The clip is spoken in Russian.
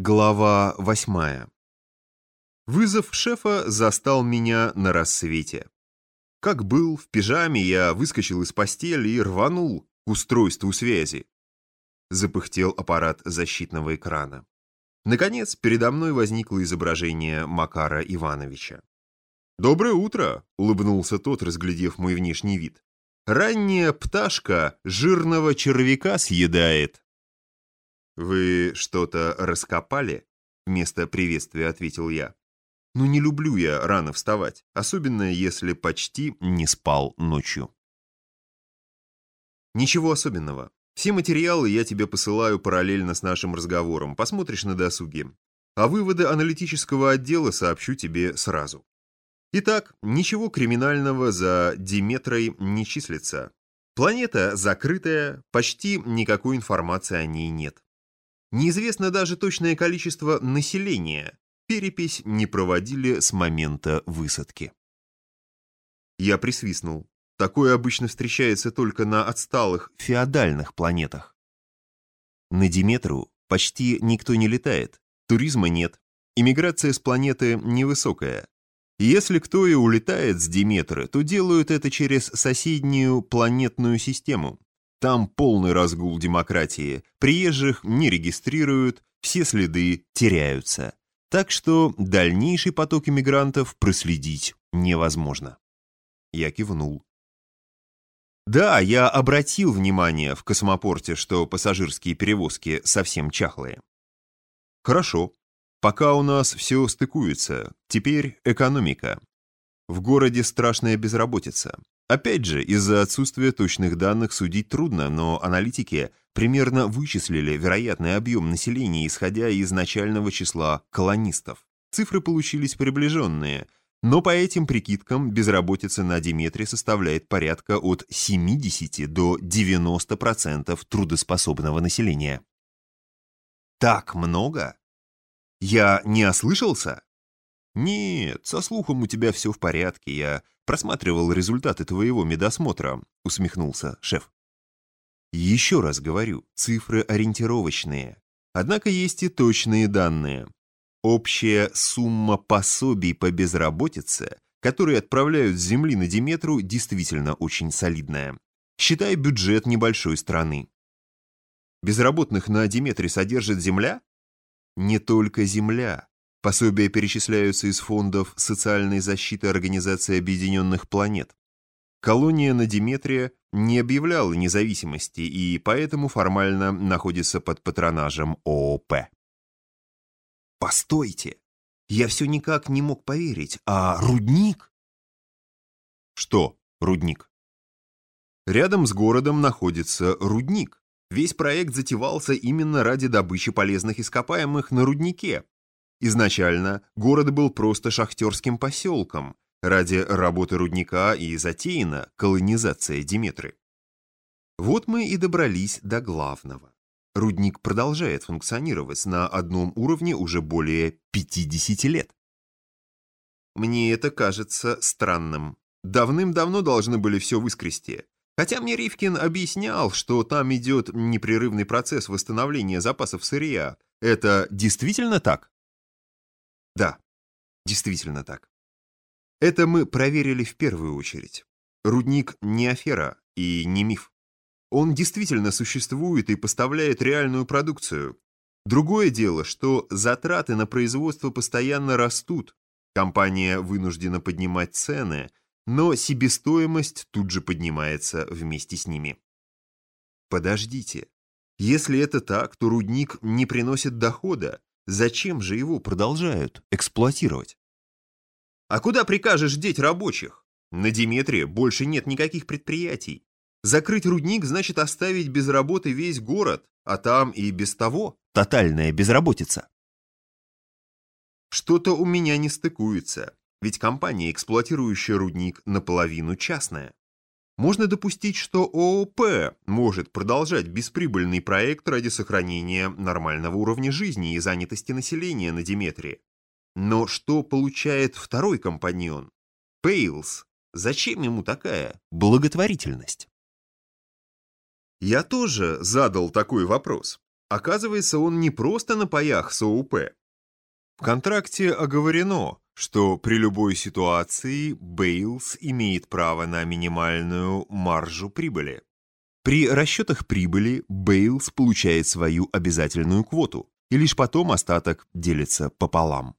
Глава восьмая. Вызов шефа застал меня на рассвете. Как был, в пижаме я выскочил из постели и рванул к устройству связи. Запыхтел аппарат защитного экрана. Наконец, передо мной возникло изображение Макара Ивановича. «Доброе утро!» — улыбнулся тот, разглядев мой внешний вид. «Ранняя пташка жирного червяка съедает!» «Вы что-то раскопали?» Вместо приветствия ответил я. «Ну не люблю я рано вставать, особенно если почти не спал ночью». «Ничего особенного. Все материалы я тебе посылаю параллельно с нашим разговором, посмотришь на досуге. А выводы аналитического отдела сообщу тебе сразу. Итак, ничего криминального за Диметрой не числится. Планета закрытая, почти никакой информации о ней нет. Неизвестно даже точное количество населения. Перепись не проводили с момента высадки. Я присвистнул. Такое обычно встречается только на отсталых феодальных планетах. На Диметру почти никто не летает, туризма нет, иммиграция с планеты невысокая. Если кто и улетает с Диметры, то делают это через соседнюю планетную систему, там полный разгул демократии, приезжих не регистрируют, все следы теряются. Так что дальнейший поток иммигрантов проследить невозможно. Я кивнул. Да, я обратил внимание в космопорте, что пассажирские перевозки совсем чахлые. Хорошо. Пока у нас все стыкуется. Теперь экономика. В городе страшная безработица. Опять же, из-за отсутствия точных данных судить трудно, но аналитики примерно вычислили вероятный объем населения, исходя из начального числа колонистов. Цифры получились приближенные, но по этим прикидкам безработица на Диметре составляет порядка от 70 до 90% трудоспособного населения. Так много? Я не ослышался? «Нет, со слухом у тебя все в порядке, я просматривал результаты твоего медосмотра», — усмехнулся шеф. «Еще раз говорю, цифры ориентировочные. Однако есть и точные данные. Общая сумма пособий по безработице, которые отправляют с Земли на Диметру, действительно очень солидная. Считай бюджет небольшой страны. Безработных на Диметре содержит Земля? Не только Земля. Пособия перечисляются из фондов социальной защиты Организации Объединенных Планет. Колония на Диметре не объявляла независимости и поэтому формально находится под патронажем ООП. Постойте! Я все никак не мог поверить. А рудник? Что рудник? Рядом с городом находится рудник. Весь проект затевался именно ради добычи полезных ископаемых на руднике, Изначально город был просто шахтерским поселком. Ради работы рудника и затеяна колонизация Диметры. Вот мы и добрались до главного. Рудник продолжает функционировать на одном уровне уже более 50 лет. Мне это кажется странным. Давным-давно должны были все выскрести. Хотя мне Ривкин объяснял, что там идет непрерывный процесс восстановления запасов сырья. Это действительно так? Да, действительно так. Это мы проверили в первую очередь. Рудник не афера и не миф. Он действительно существует и поставляет реальную продукцию. Другое дело, что затраты на производство постоянно растут. Компания вынуждена поднимать цены, но себестоимость тут же поднимается вместе с ними. Подождите. Если это так, то рудник не приносит дохода, Зачем же его продолжают эксплуатировать? А куда прикажешь деть рабочих? На Диметре больше нет никаких предприятий. Закрыть рудник значит оставить без работы весь город, а там и без того тотальная безработица. Что-то у меня не стыкуется, ведь компания, эксплуатирующая рудник, наполовину частная. Можно допустить, что ООП может продолжать бесприбыльный проект ради сохранения нормального уровня жизни и занятости населения на Диметре. Но что получает второй компаньон? Пейлс. Зачем ему такая благотворительность? Я тоже задал такой вопрос. Оказывается, он не просто на паях с ОУП. В контракте оговорено, что при любой ситуации Бейлс имеет право на минимальную маржу прибыли. При расчетах прибыли Бейлс получает свою обязательную квоту, и лишь потом остаток делится пополам.